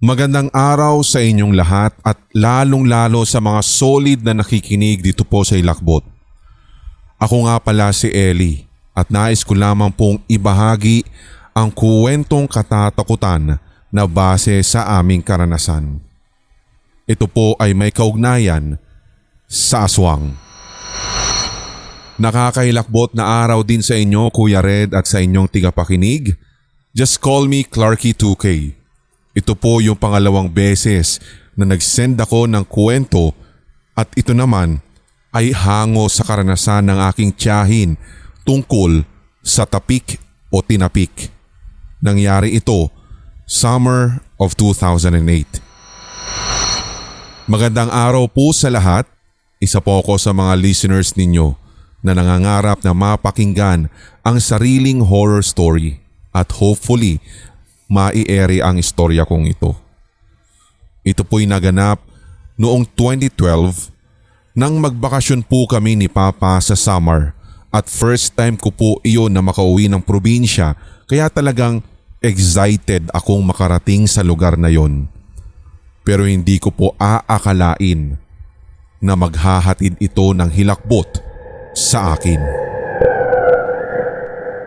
Magandang araw sa inyong lahat at lalong-lalo sa mga solid na nakikinig dito po sa Ilakbot. Ako nga pala si Ellie at nais ko lamang pong ibahagi ang kuwentong katatakutan na base sa aming karanasan. Ito po ay may kaugnayan sa aswang. Nakakailakbot na araw din sa inyo Kuya Red at sa inyong tigapakinig. Just call me Clarky 2K. Ito po yung pangalawang beses na nag-send ako ng kwento at ito naman ay hango sa karanasan ng aking tiyahin tungkol sa tapik o tinapik. Nangyari ito summer of 2008. Magandang araw po sa lahat. Isa po ako sa mga listeners ninyo na nangangarap na mapakinggan ang sariling horror story at hopefully mai-ere ang istorya kong ito. Ito po'y naganap noong 2012 nang magbakasyon po kami ni Papa sa summer at first time ko po iyon na makauwi ng probinsya kaya talagang excited akong makarating sa lugar na yon. Pero hindi ko po aakalain na maghahatid ito ng hilakbot sa akin.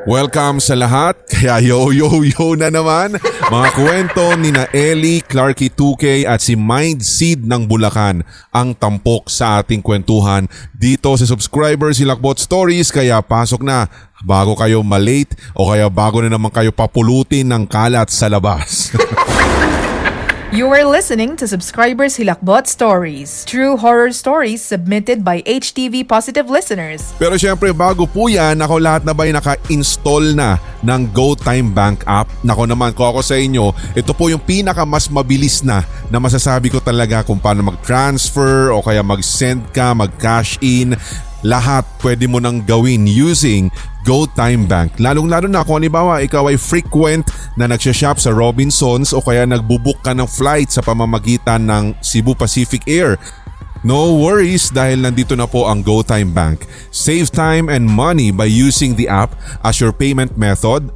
Welcome sa lahat. Kaya yo yo yo na naman. Mga kwento ni na Ellie, Clarky 2K at si Mind Seed ng Bulacan ang tampok sa ating kwentuhan dito sa subscriber si Lakbot Stories kaya pasok na bago kayo malate o kaya bago na naman kayo papulutin ng kalat sa labas. You are listening to Subscribers Hilakbot Stories, true horror stories submitted by HTV Positive listeners. Pero syempre bago po yan, ako lahat na ba naka-install na ng GoTime Bank app? Nako naman ko ako sa inyo, ito po yung pinaka mas mabilis na na masasabi ko talaga kung paano mag-transfer o kaya mag-send ka, mag-cash in lahat pwede mo nang gawin using GoTime Bank. Lalong-lalo na kung halimbawa ikaw ay frequent na nagsha-shop sa Robinsons o kaya nagbubuk ka ng flight sa pamamagitan ng Cebu Pacific Air. No worries dahil nandito na po ang GoTime Bank. Save time and money by using the app as your payment method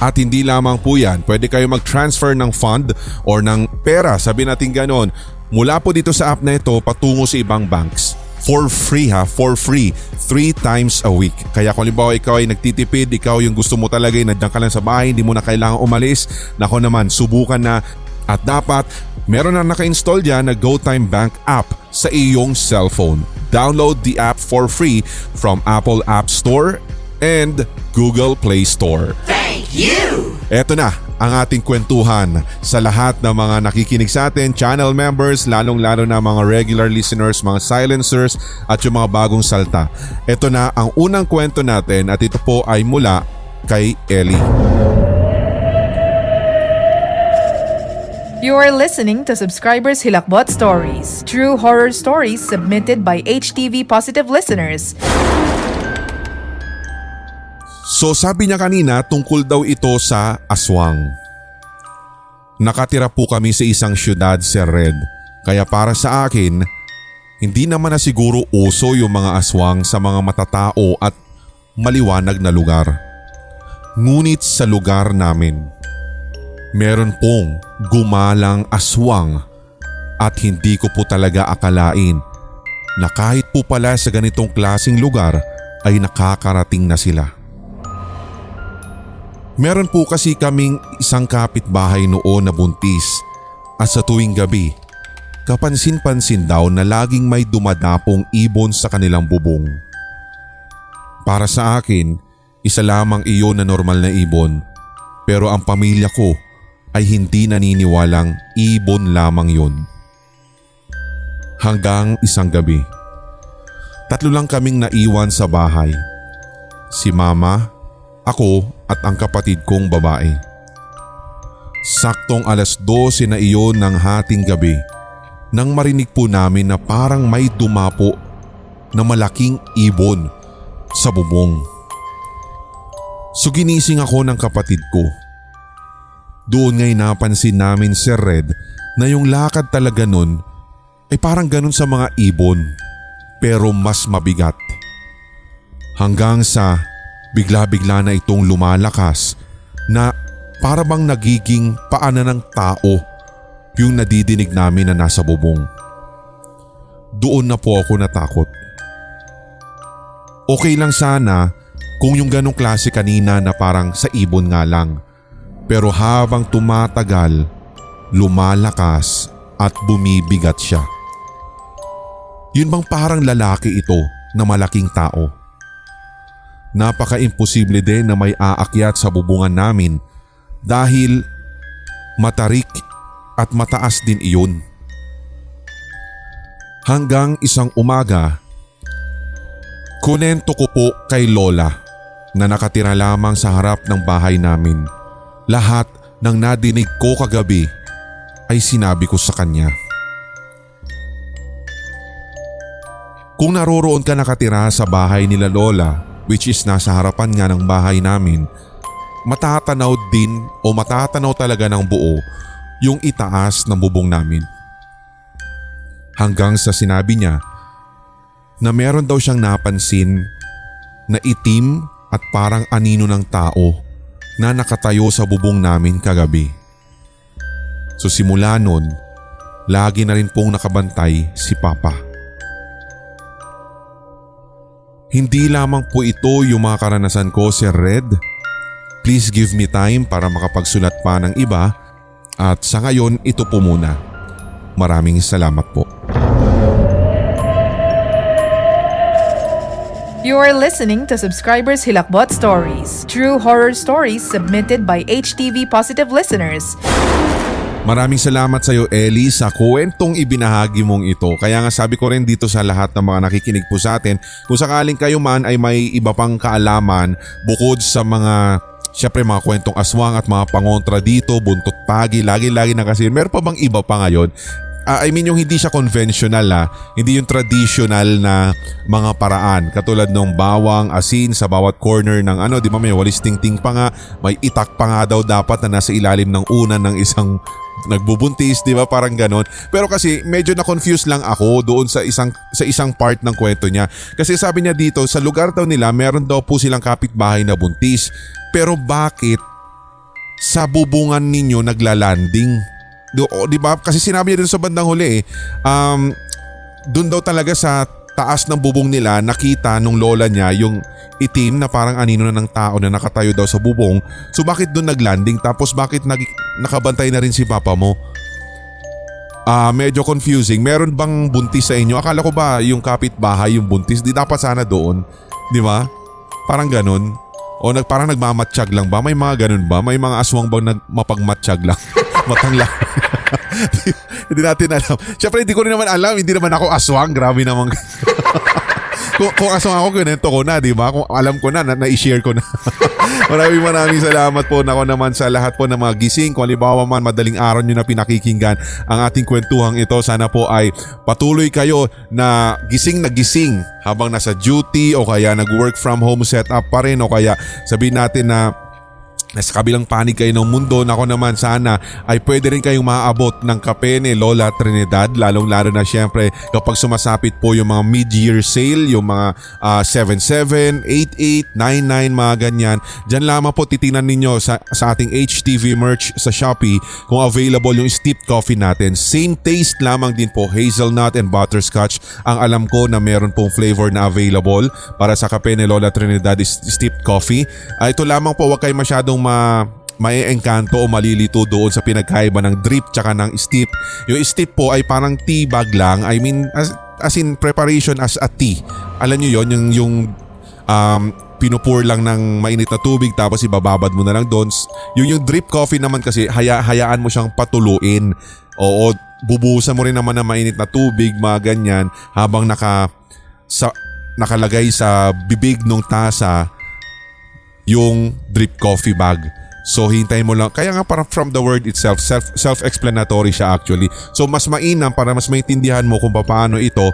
at hindi lamang po yan, pwede kayo mag-transfer ng fund or ng pera, sabi natin ganon, mula po dito sa app na ito patungo sa ibang banks for free ha, for free, 3 times a week. Kaya kung halimbawa ikaw ay nagtitipid, ikaw yung gusto mo talaga ay nandiyan ka lang sa bahay, hindi mo na kailangan umalis, nako naman, subukan na at dapat meron na naka-install dyan na GoTime Bank app sa iyong cellphone. Download the app for free from Apple App Store and Google Play Store. Thank you! Eto na ang ating kwentuhan sa lahat ng mga nakikinig sa atin, channel members, lalong-lalo na mga regular listeners, mga silencers at yung mga bagong salta. Ito na ang unang kwento natin at ito po ay mula kay Ellie. You are listening to Subscribers Hilakbot Stories, true horror stories submitted by HTV Positive listeners. So sabi niya kanina tungkol daw ito sa aswang. Nakatira po kami sa isang syudad, Sir Red. Kaya para sa akin, hindi naman na siguro uso yung mga aswang sa mga matatao at maliwanag na lugar. Ngunit sa lugar namin, meron pong gumalang aswang at hindi ko po talaga akalain na kahit po pala sa ganitong klasing lugar ay nakakarating na sila. Meron po kasi kaming isang kapitbahay noon na buntis at sa tuwing gabi, kapansin-pansin daw na laging may dumadapong ibon sa kanilang bubong. Para sa akin, isa lamang iyon na normal na ibon pero ang pamilya ko ay hindi naniniwalang ibon lamang yun. Hanggang isang gabi, tatlo lang kaming naiwan sa bahay. Si mama, ako at ang kapatid kong babae. Saktong alas 12 na iyon ng hating gabi nang marinig po namin na parang may dumapo na malaking ibon sa bubong. So ginising ako ng kapatid ko. Doon ngay napansin namin si Red na yung lakad talaga nun ay parang ganun sa mga ibon pero mas mabigat. Hanggang sa Bigla-bigla na itong lumalakas na para bang nagiging paana ng tao yung nadidinig namin na nasa bubong. Doon na po ako natakot. Okay lang sana kung yung ganong klase kanina na parang sa ibon nga lang. Pero habang tumatagal, lumalakas at bumibigat siya. Yun bang parang lalaki ito na malaking tao? Napaka-imposible din na may aakyat sa bubungan namin dahil matarik at mataas din iyon. Hanggang isang umaga, kunento ko po kay Lola na nakatira lamang sa harap ng bahay namin. Lahat ng nadinig ko kagabi ay sinabi ko sa kanya. Kung naroroon ka nakatira sa bahay nila Lola, which is nasa harapan nga ng bahay namin, matatanaw din o matatanaw talaga ng buo yung itaas ng bubong namin. Hanggang sa sinabi niya na meron daw siyang napansin na itim at parang anino ng tao na nakatayo sa bubong namin kagabi. So simula nun, lagi na rin pong nakabantay si Papa. Hindi lamang po ito yung mga karanasan ko, Sir Red. Please give me time para makapagsulat pa ng iba at sa ngayon ito po muna. Maraming salamat po. You are listening to Subscribers Hilakbot Stories, true horror stories submitted by HTV Positive listeners. Maraming salamat sa iyo Ellie sa kwentong ibinahagi mong ito. Kaya nga sabi ko rin dito sa lahat ng mga nakikinig po sa atin, kung sakaling kayo man ay may iba pang kaalaman bukod sa mga Siyempre mga kwentong aswang at mga pangontra dito, buntot pagi, lagi-lagi na kasi. Meron pa bang iba pa ngayon? Uh, I mean yung hindi siya conventional ha, ah. hindi yung traditional na mga paraan katulad ng bawang, asin sa bawat corner ng ano, di ba may walis ting-ting pa nga, may itak pa nga daw dapat na nasa ilalim ng unan ng isang nagbubuntis, di ba? Parang ganon. Pero kasi medyo na-confuse lang ako doon sa isang sa isang part ng kwento niya. Kasi sabi niya dito, sa lugar daw nila, meron daw po silang kapitbahay na buntis. Pero bakit sa bubungan ninyo naglalanding? Do, di ba? Kasi sinabi niya din sa bandang huli eh, um, doon daw talaga sa taas ng bubong nila nakita nung lola niya yung itim na parang anino na ng tao na nakatayo daw sa bubong. So bakit doon naglanding tapos bakit nag, nakabantay na rin si papa mo? Ah, uh, medyo confusing. Meron bang buntis sa inyo? Akala ko ba yung kapitbahay yung buntis? Di dapat sana doon. Di ba? Parang ganun. O nag, parang nagmamatsyag lang ba? May mga ganun ba? May mga aswang bang nagmapagmatsyag lang? matangla. hindi natin alam. Siyempre hindi ko rin naman alam, hindi naman ako aswang. Grabe naman. kung, kung aswang ako, ganito ko na, di ba? Kung alam ko na, na, na-share ko na. maraming maraming salamat po nako naman sa lahat po ng mga gising. Kung halimbawa man madaling araw nyo na pinakikinggan ang ating kwentuhang ito, sana po ay patuloy kayo na gising na gising habang nasa duty o kaya nag-work from home setup pa rin o kaya sabihin natin na sa kabilang panig kayo ng mundo, nako naman sana ay pwede rin kayong maaabot ng kape ni Lola Trinidad lalong lalo na syempre kapag sumasapit po yung mga mid-year sale, yung mga uh, 77, 88, 99 mga ganyan. Diyan lamang po titingnan ninyo sa, sa ating HTV merch sa Shopee kung available yung steeped coffee natin. Same taste lamang din po, hazelnut and butterscotch ang alam ko na meron pong flavor na available para sa kape ni Lola Trinidad is steeped coffee. Uh, ito lamang po, wag kayo masyadong ma maiengkanto o malilito doon sa pinagkaiba ng drip tsaka ng steep. Yung steep po ay parang tea bag lang. I mean, as, as in preparation as a tea. Alam nyo yon yung, yung um, pinupur lang ng mainit na tubig tapos ibababad mo na lang doon. Yung, yung drip coffee naman kasi haya, hayaan mo siyang patuluin. Oo, bubuhusan mo rin naman ng mainit na tubig, mga ganyan, habang naka, sa, nakalagay sa bibig ng tasa yung drip coffee bag. So hintay mo lang. Kaya nga parang from the word itself, self, self-explanatory siya actually. So mas mainam para mas maintindihan mo kung paano ito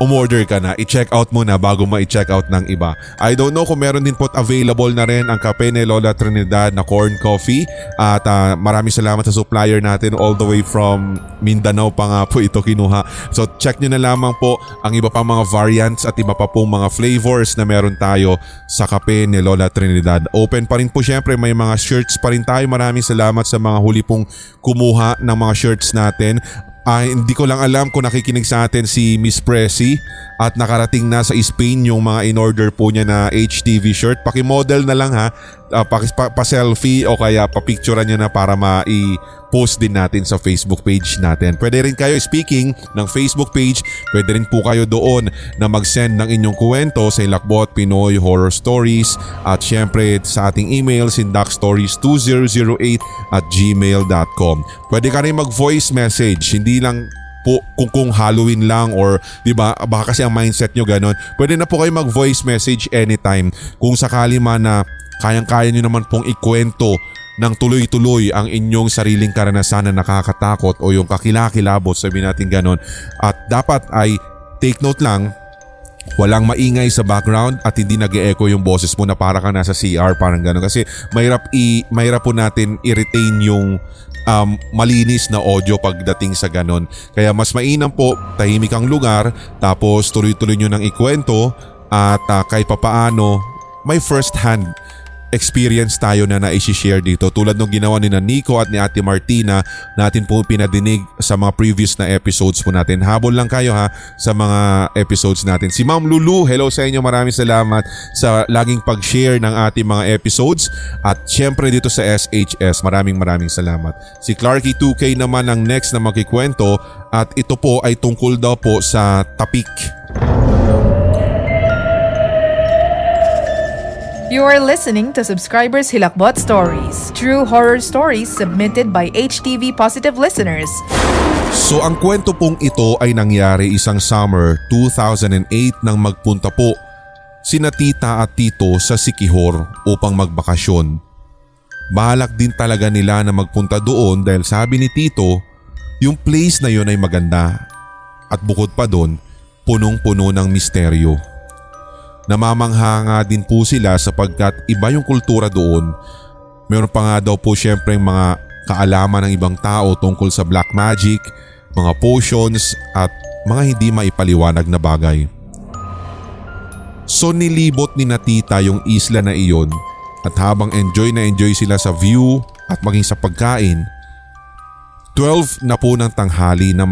umorder ka na, i-check out mo na bago ma-check out ng iba. I don't know kung meron din po available na rin ang kape ni Lola Trinidad na corn coffee at uh, maraming salamat sa supplier natin all the way from Mindanao pa nga po ito kinuha. So check nyo na lamang po ang iba pang mga variants at iba pa pong mga flavors na meron tayo sa kape ni Lola Trinidad. Open pa rin po syempre may mga shirts pa rin tayo. Maraming salamat sa mga huli pong kumuha ng mga shirts natin. Uh, hindi ko lang alam kung nakikinig sa atin si Miss Pressy at nakarating na sa Spain yung mga in-order po niya na HTV shirt. Paki-model na lang ha, uh, pa-selfie o kaya pa-picturean niya na para ma-post din natin sa Facebook page natin. Pwede rin kayo speaking ng Facebook page, pwede rin po kayo doon na mag-send ng inyong kwento sa Ilakbot Pinoy Horror Stories at syempre sa ating email sindakstories2008 at gmail.com. Pwede ka rin mag-voice message, hindi lang po kung kung Halloween lang or 'di ba baka kasi ang mindset nyo ganun. Pwede na po kayo mag voice message anytime kung sakali man na kayang-kaya nyo naman pong ikwento ng tuloy-tuloy ang inyong sariling karanasan na nakakatakot o yung kakilakilabot sabi natin ganun. At dapat ay take note lang walang maingay sa background at hindi nag echo yung boses mo na para ka nasa CR parang gano'n kasi mahirap i mahirap po natin i-retain yung um, malinis na audio pagdating sa ganon. Kaya mas mainam po tahimik ang lugar tapos tuloy-tuloy nyo ng ikwento at uh, kahit papaano may first hand experience tayo na na-share dito tulad ng ginawa ni Nico at ni Ate Martina natin po pinadinig sa mga previous na episodes po natin. Habol lang kayo ha sa mga episodes natin. Si Ma'am Lulu, hello sa inyo. Maraming salamat sa laging pag-share ng ating mga episodes at syempre dito sa SHS. Maraming maraming salamat. Si Clarky 2K naman ang next na makikwento at ito po ay tungkol daw po sa tapik. You are listening to Subscribers Hilakbot Stories, true horror stories submitted by HTV Positive listeners. So ang kwento pong ito ay nangyari isang summer 2008 nang magpunta po sina tita at tito sa Sikihor upang magbakasyon. Balak din talaga nila na magpunta doon dahil sabi ni tito yung place na yon ay maganda at bukod pa doon punong-puno ng misteryo. Namamangha nga din po sila sapagkat iba yung kultura doon. Meron pa nga daw po syempre mga kaalaman ng ibang tao tungkol sa black magic, mga potions at mga hindi maipaliwanag na bagay. So nilibot ni Natita yung isla na iyon at habang enjoy na enjoy sila sa view at maging sa pagkain, 12 na po ng tanghali na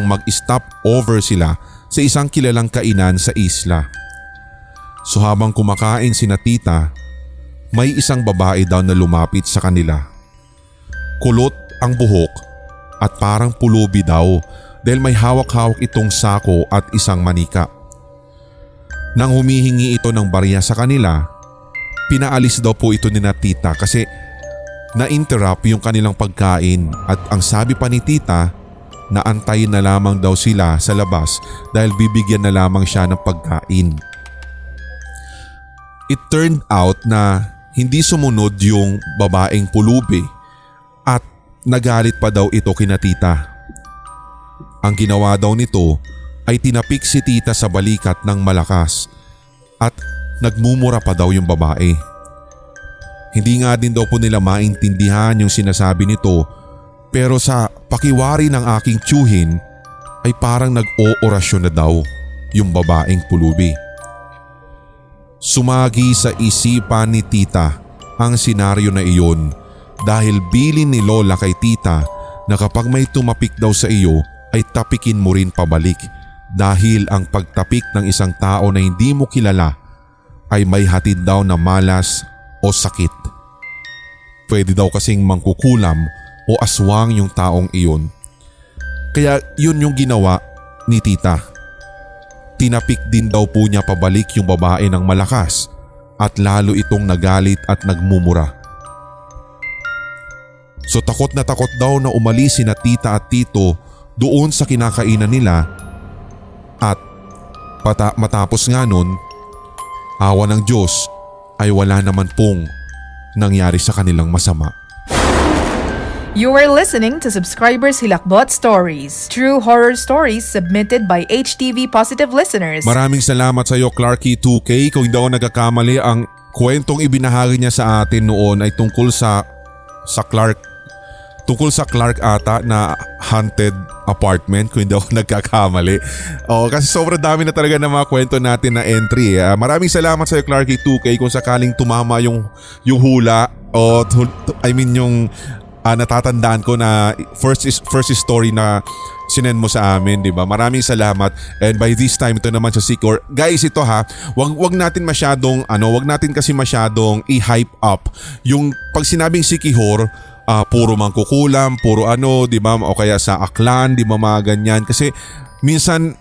mag-stop over sila sa isang kilalang kainan sa isla. So habang kumakain si Natita, may isang babae daw na lumapit sa kanila. Kulot ang buhok at parang pulubi daw dahil may hawak-hawak itong sako at isang manika. Nang humihingi ito ng barya sa kanila, pinaalis daw po ito ni Natita kasi na-interrupt yung kanilang pagkain at ang sabi pa ni tita na antayin na lamang daw sila sa labas dahil bibigyan na lamang siya ng pagkain. It turned out na hindi sumunod yung babaeng pulubi at nagalit pa daw ito kina tita. Ang ginawa daw nito ay tinapik si tita sa balikat ng malakas at nagmumura pa daw yung babae. Hindi nga din daw po nila maintindihan yung sinasabi nito pero sa pakiwari ng aking tsuhin ay parang nag-oorasyon na daw yung babaeng pulubi. Sumagi sa isipan ni tita ang senaryo na iyon dahil bilin ni Lola kay tita na kapag may tumapik daw sa iyo ay tapikin mo rin pabalik dahil ang pagtapik ng isang tao na hindi mo kilala ay may hatid daw na malas o sakit. Pwede daw kasing mangkukulam o aswang yung taong iyon. Kaya yun yung ginawa ni tita. Tinapik din daw po niya pabalik yung babae ng malakas at lalo itong nagalit at nagmumura. So takot na takot daw na umalis si na tita at tito doon sa kinakainan nila at pata matapos nga nun, awa ng Diyos ay wala naman pong nangyari sa kanilang masama. You are listening to Subscribers Hilakbot Stories, true horror stories submitted by HTV Positive listeners. Maraming salamat sa iyo Clarky 2K. Kung hindi ako nagkakamali, ang kwentong ibinahagi niya sa atin noon ay tungkol sa sa Clark tungkol sa Clark ata na haunted apartment kung hindi ako nagkakamali. Oh, kasi sobrang dami na talaga ng mga kwento natin na entry. Eh. Maraming salamat sa iyo Clarky 2K kung sakaling tumama yung yung hula o I mean yung uh, natatandaan ko na first is first story na sinend mo sa amin, 'di ba? Maraming salamat. And by this time ito naman sa Sikor. Guys, ito ha, wag wag natin masyadong ano, wag natin kasi masyadong i-hype up yung pag sinabing Sikihor, uh, puro mangkukulam, puro ano, 'di ba? O kaya sa aklan, 'di ba mga ganyan kasi minsan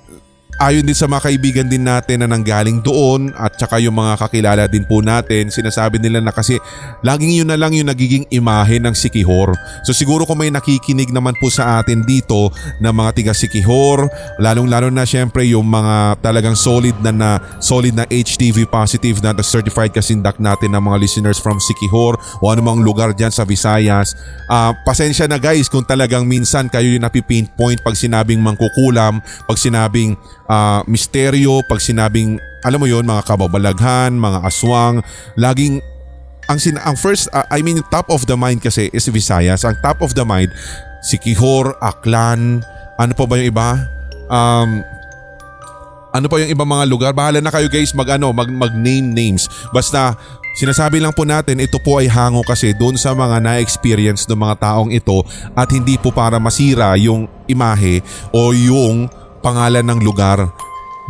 ayon din sa mga kaibigan din natin na nanggaling doon at saka yung mga kakilala din po natin, sinasabi nila na kasi laging yun na lang yung nagiging imahe ng Sikihor. So siguro kung may nakikinig naman po sa atin dito na mga tiga Sikihor, lalong lalo na syempre yung mga talagang solid na, na solid na HTV positive na certified kasindak natin ng mga listeners from Sikihor o anumang lugar dyan sa Visayas. Uh, pasensya na guys kung talagang minsan kayo yung napipinpoint pag sinabing mangkukulam, pag sinabing uh, misteryo, pag sinabing, alam mo yon mga kababalaghan, mga aswang, laging ang sin ang first uh, I mean top of the mind kasi is Visayas. Ang top of the mind si Kihor, Aklan, ano pa ba yung iba? Um ano pa yung ibang mga lugar? Bahala na kayo guys mag ano, mag, mag name names. Basta Sinasabi lang po natin ito po ay hango kasi doon sa mga na-experience ng mga taong ito at hindi po para masira yung imahe o yung pangalan ng lugar.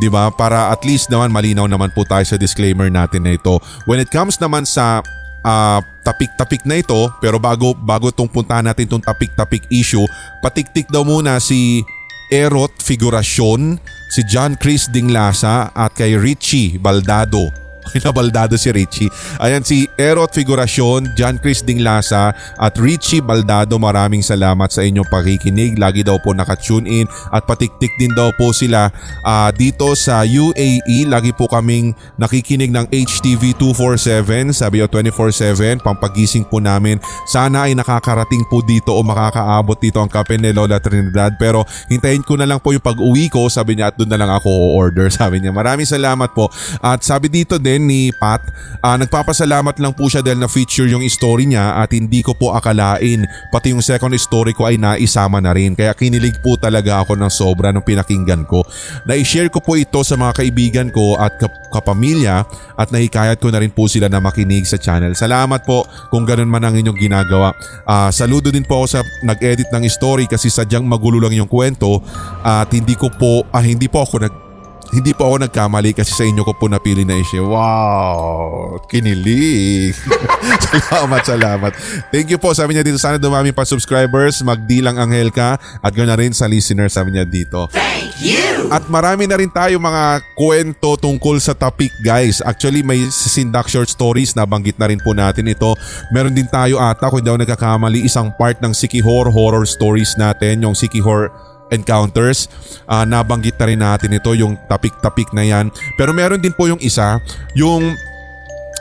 'Di ba? Para at least naman malinaw naman po tayo sa disclaimer natin na ito. When it comes naman sa uh, tapik-tapik na ito, pero bago bago tong puntahan natin tong tapik-tapik issue, patiktik daw muna si Erot Figurasyon, si John Chris Dinglasa at kay Richie Baldado Pinabaldado si Richie. Ayan si Erot Figurasyon, John Chris Dinglasa at Richie Baldado maraming salamat sa inyong pakikinig. Lagi daw po nakatune in at patiktik din daw po sila uh, dito sa UAE. Lagi po kaming nakikinig ng HTV 247 sabi o 24-7 pampagising po namin. Sana ay nakakarating po dito o makakaabot dito ang kape ni Lola Trinidad pero hintayin ko na lang po yung pag-uwi ko sabi niya at doon na lang ako o-order sabi niya. Maraming salamat po at sabi dito din ni Pat. Uh, nagpapasalamat lang po siya dahil na-feature yung story niya at hindi ko po akalain pati yung second story ko ay naisama na rin. Kaya kinilig po talaga ako ng sobra nung pinakinggan ko. Na-share ko po ito sa mga kaibigan ko at kap- kapamilya at nahikayat ko na rin po sila na makinig sa channel. Salamat po kung ganun man ang inyong ginagawa. Uh, saludo din po ako sa nag-edit ng story kasi sadyang magulo lang yung kwento at hindi ko po, ah, hindi po ako nag hindi po ako nagkamali kasi sa inyo ko po napili na isya. Wow! Kinilig! salamat, salamat. Thank you po. Sabi niya dito, sana dumami pa subscribers. Magdilang Angel ka at ganoon rin sa listener. Sabi niya dito. Thank you! At marami na rin tayo mga kwento tungkol sa topic guys. Actually may sindak short stories na banggit na rin po natin ito. Meron din tayo ata kung daw nagkakamali isang part ng Sikihor horror stories natin. Yung Sikihor encounters. Uh, nabanggit na rin natin ito yung tapik-tapik na yan. Pero meron din po yung isa, yung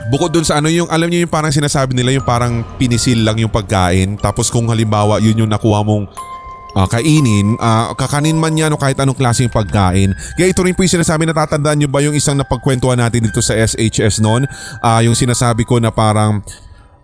bukod dun sa ano yung alam niyo yung parang sinasabi nila yung parang pinisil lang yung pagkain tapos kung halimbawa yun yung nakuha mong uh, kainin, uh, kakanin man yan o kahit anong klaseng pagkain. Kaya ito rin po yung sinasabi, natatandaan nyo ba yung isang napagkwentuhan natin dito sa SHS noon? Uh, yung sinasabi ko na parang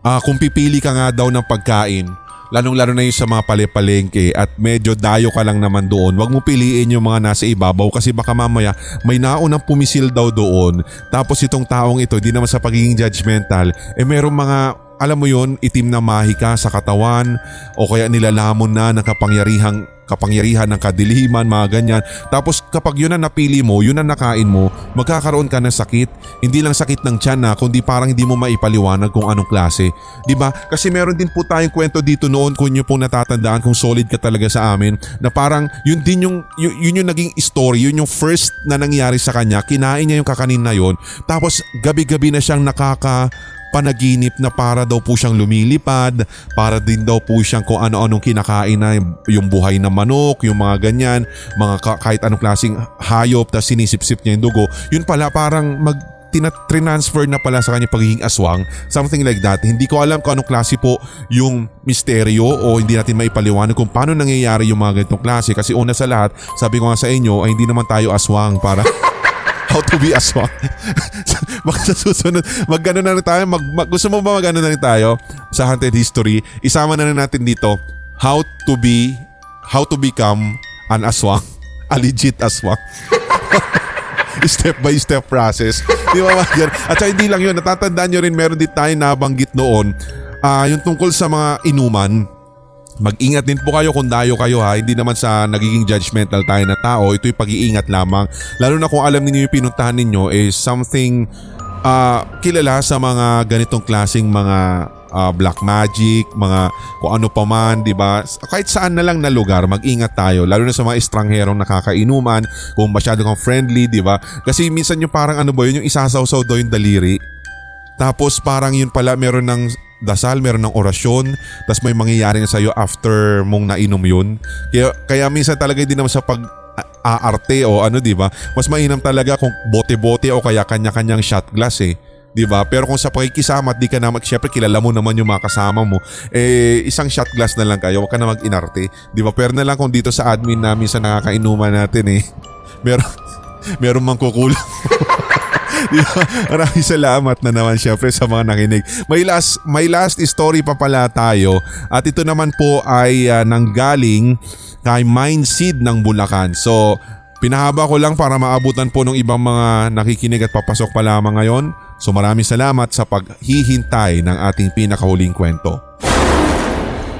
uh, kung pipili ka nga daw ng pagkain, Lalong-lalo na yung sa mga palipalengke at medyo dayo ka lang naman doon. Huwag mo piliin yung mga nasa ibabaw kasi baka mamaya may naunang pumisil daw doon. Tapos itong taong ito, di naman sa pagiging judgmental, eh merong mga alam mo yon itim na mahika sa katawan o kaya nilalamon na ng kapangyarihang kapangyarihan ng kadiliman, mga ganyan. Tapos kapag yun ang napili mo, yun ang nakain mo, magkakaroon ka ng sakit. Hindi lang sakit ng tiyan na, kundi parang hindi mo maipaliwanag kung anong klase. ba? Diba? Kasi meron din po tayong kwento dito noon kung nyo pong natatandaan kung solid ka talaga sa amin na parang yun din yung, yun, yun yung naging story, yun yung first na nangyari sa kanya. Kinain niya yung kakanin na yun. Tapos gabi-gabi na siyang nakaka panaginip na para daw po siyang lumilipad, para din daw po siyang kung ano-anong kinakain na yung buhay na manok, yung mga ganyan, mga kahit anong klaseng hayop, tapos sinisip-sip niya yung dugo. Yun pala parang mag tinatransfer na pala sa kanya pagiging aswang, something like that. Hindi ko alam kung anong klase po yung misteryo o hindi natin maipaliwanag kung paano nangyayari yung mga ganitong klase kasi una sa lahat, sabi ko nga sa inyo ay hindi naman tayo aswang para how to be aswang. Baka sa susunod, na rin tayo, mag, mag, gusto mo ba mag na rin tayo sa Haunted History? Isama na rin natin dito, how to be, how to become an aswang. A legit aswang. step by step process. Di ba mga At saka hindi lang yun, natatandaan nyo rin meron din tayo nabanggit noon uh, yung tungkol sa mga inuman. Mag-ingat din po kayo kung dayo kayo ha. Hindi naman sa nagiging judgmental tayo na tao. Ito'y pag-iingat lamang. Lalo na kung alam niyo yung pinuntahan ninyo is something uh, kilala sa mga ganitong klasing mga uh, black magic, mga kung ano pa man, 'di ba? Kahit saan na lang na lugar, mag-ingat tayo lalo na sa mga estrangherong nakakainuman, kung masyado kang friendly, 'di ba? Kasi minsan yung parang ano ba yun, yung isasawsaw daw yung daliri. Tapos parang yun pala meron ng dasal, meron ng orasyon, tapos may mangyayari na sa'yo after mong nainom yun. Kaya, kaya minsan talaga hindi naman sa pag aarte o ano 'di ba? Mas mainam talaga kung bote-bote o kaya kanya-kanyang shot glass eh. 'di ba? Pero kung sa pakikisama at di ka na mag syempre kilala mo naman yung mga kasama mo, eh isang shot glass na lang kayo, wag ka na mag-inarte, 'di ba? Pero na lang kung dito sa admin namin sa nakakainuman natin eh. Meron meron mang kukulang. Maraming salamat na naman syempre sa mga nakinig. May last, may last story pa pala tayo at ito naman po ay uh, nanggaling kay Mindseed ng Bulacan. So pinahaba ko lang para maabutan po ng ibang mga nakikinig at papasok pa lamang ngayon. So maraming salamat sa paghihintay ng ating pinakahuling kwento.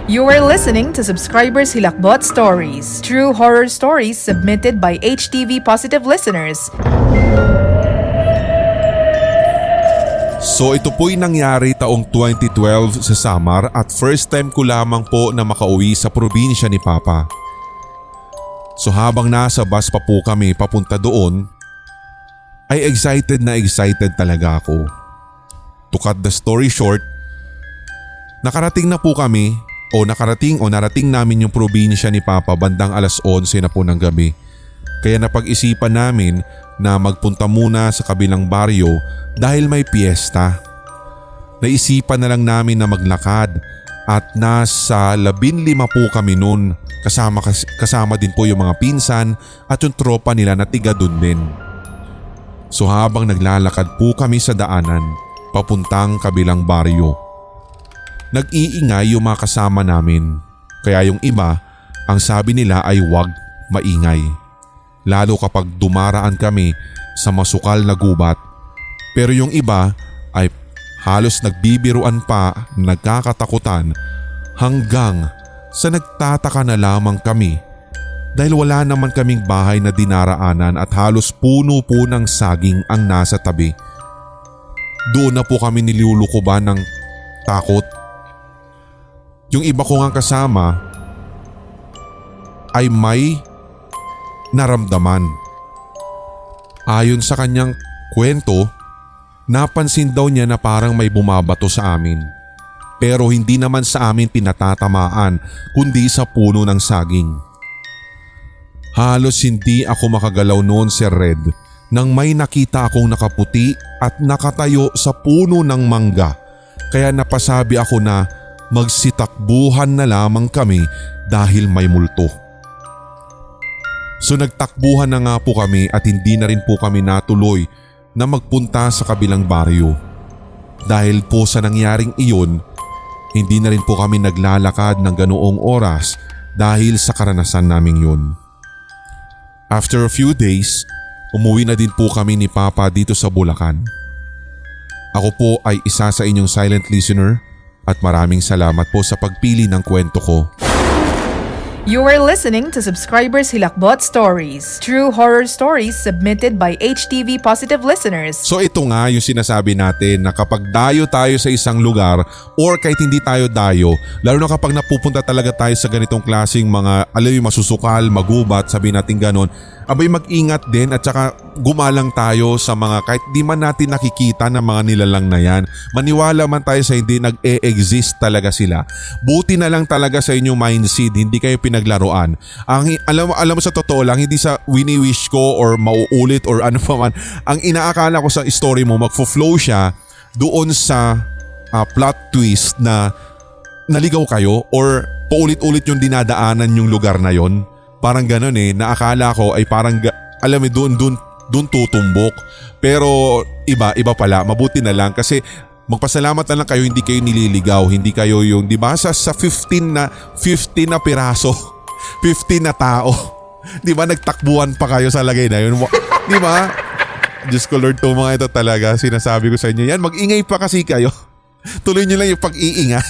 You are listening to Subscribers Hilakbot Stories, true horror stories submitted by HTV Positive listeners. So ito po'y nangyari taong 2012 sa Samar at first time ko lamang po na makauwi sa probinsya ni Papa. So habang nasa bus pa po kami papunta doon, ay excited na excited talaga ako. To cut the story short, nakarating na po kami o nakarating o narating namin yung probinsya ni Papa bandang alas 11 na po ng gabi. Kaya napag-isipan namin na magpunta muna sa kabilang baryo dahil may piyesta. Naisipan na lang namin na maglakad at nasa labin lima po kami noon kasama, kasama din po yung mga pinsan at yung tropa nila na tiga dun din. So habang naglalakad po kami sa daanan, papuntang kabilang baryo. Nag-iingay yung mga kasama namin, kaya yung iba, ang sabi nila ay wag maingay. Lalo kapag dumaraan kami sa masukal na gubat. Pero yung iba ay halos nagbibiruan pa, nagkakatakutan hanggang sa nagtataka na lamang kami dahil wala naman kaming bahay na dinaraanan at halos puno po ng saging ang nasa tabi. Doon na po kami nilulukuban ng takot. Yung iba ko nga kasama ay may naramdaman. Ayon sa kanyang kwento, napansin daw niya na parang may bumabato sa amin. Pero hindi naman sa amin pinatatamaan kundi sa puno ng saging. Halos hindi ako makagalaw noon Sir Red nang may nakita akong nakaputi at nakatayo sa puno ng mangga kaya napasabi ako na magsitakbuhan na lamang kami dahil may multo. So nagtakbuhan na nga po kami at hindi na rin po kami natuloy na magpunta sa kabilang baryo. Dahil po sa nangyaring iyon, hindi na rin po kami naglalakad ng ganoong oras dahil sa karanasan naming yun. After a few days, umuwi na din po kami ni Papa dito sa Bulacan. Ako po ay isa sa inyong silent listener at maraming salamat po sa pagpili ng kwento ko. You are listening to Subscribers Hilakbot Stories, true horror stories submitted by HTV Positive listeners. So ito nga yung sinasabi natin na kapag dayo tayo sa isang lugar or kahit hindi tayo dayo, lalo na kapag napupunta talaga tayo sa ganitong klaseng mga alam yung masusukal, magubat, sabi natin ganon, abay mag-ingat din at saka gumalang tayo sa mga kahit di man natin nakikita ng mga nilalang na yan. Maniwala man tayo sa hindi nag-e-exist talaga sila. Buti na lang talaga sa inyong mindset, hindi kayo pinaglaruan. Ang alam alam mo sa totoo lang hindi sa wini-wish ko or mauulit or ano pa man. Ang inaakala ko sa story mo magfo-flow siya doon sa uh, plot twist na naligaw kayo or paulit-ulit yung dinadaanan yung lugar na yon. Parang ganun eh, naakala ko ay parang alam mo doon doon doon tutumbok. Pero iba, iba pala. Mabuti na lang kasi magpasalamat na lang kayo hindi kayo nililigaw. Hindi kayo yung, di ba, sa, sa 15 na, 15 na piraso. 15 na tao. Di ba, nagtakbuhan pa kayo sa lagay na yun. Di ba? Diyos ko Lord, to mga ito talaga. Sinasabi ko sa inyo yan. Mag-ingay pa kasi kayo. Tuloy nyo lang yung pag-iingay.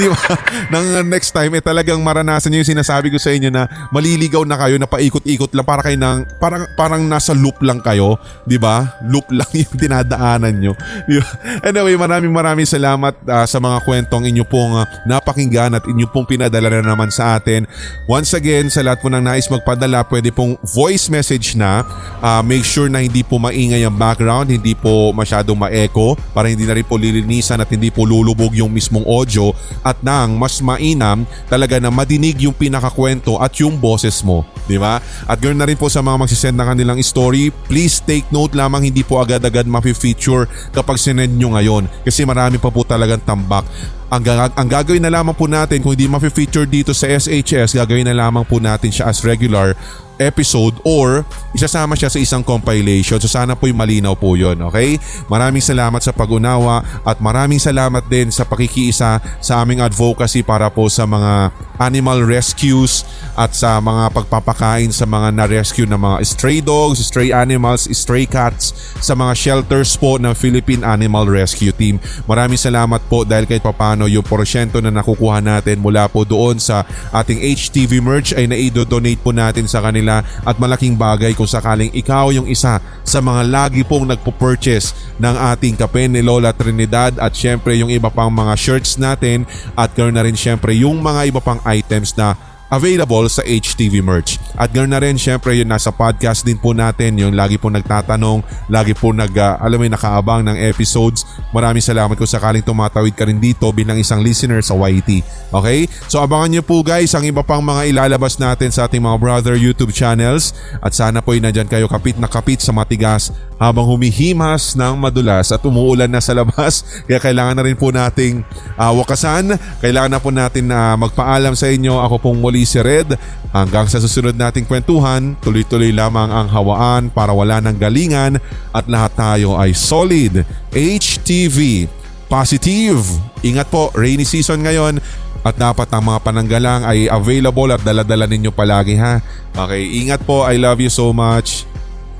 Di ba? Nang next time, eh talagang maranasan niyo yung sinasabi ko sa inyo na maliligaw na kayo na paikot-ikot lang para kayo ng, parang, parang nasa loop lang kayo. Di ba? Loop lang yung dinadaanan nyo. Di ba? Anyway, maraming maraming salamat uh, sa mga kwentong inyo pong uh, napakinggan at inyo pong pinadala na naman sa atin. Once again, sa lahat po ng nais magpadala, pwede pong voice message na. Uh, make sure na hindi po maingay ang background, hindi po masyadong ma-echo para hindi na rin po lilinisan at hindi po lulubog yung mismong audio nang mas mainam talaga na madinig yung pinakakwento at yung boses mo. Di ba? At ganoon na rin po sa mga magsisend na kanilang story, please take note lamang hindi po agad-agad mafe-feature kapag sinend nyo ngayon kasi marami pa po talagang tambak. Ang, ang gagawin na lamang po natin kung hindi mafe-feature dito sa SHS, gagawin na lamang po natin siya as regular episode or isasama siya sa isang compilation. So sana po'y malinaw po yun, okay? Maraming salamat sa pag-unawa at maraming salamat din sa pakikiisa sa aming advocacy para po sa mga animal rescues at sa mga pagpapakain sa mga na-rescue na mga stray dogs, stray animals, stray cats sa mga shelters po ng Philippine Animal Rescue Team. Maraming salamat po dahil kahit papano yung porsyento na nakukuha natin mula po doon sa ating HTV merch ay naido-donate po natin sa kanila nila at malaking bagay kung sakaling ikaw yung isa sa mga lagi pong nagpo-purchase ng ating kape ni Lola Trinidad at syempre yung iba pang mga shirts natin at ganoon na rin syempre yung mga iba pang items na available sa HTV merch. At ganoon na rin syempre yung nasa podcast din po natin yung lagi po nagtatanong, lagi po nag uh, alam mo nakaabang ng episodes. Maraming salamat kung sakaling tumatawid ka rin dito bilang isang listener sa YT. Okay? So abangan niyo po guys ang iba pang mga ilalabas natin sa ating mga brother YouTube channels at sana po ay nandyan kayo kapit na kapit sa matigas habang humihimas ng madulas at umuulan na sa labas. Kaya kailangan na rin po nating uh, wakasan. Kailangan na po natin na uh, magpaalam sa inyo. Ako pong muli si Red. Hanggang sa susunod nating kwentuhan, tuloy-tuloy lamang ang hawaan para wala ng galingan at lahat tayo ay solid. HTV. Positive. Ingat po, rainy season ngayon at dapat ang mga pananggalang ay available at daladala ninyo palagi ha. Okay, ingat po. I love you so much.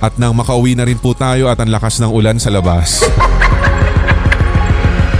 At nang makauwi na rin po tayo at ang lakas ng ulan sa labas.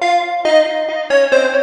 Thank you.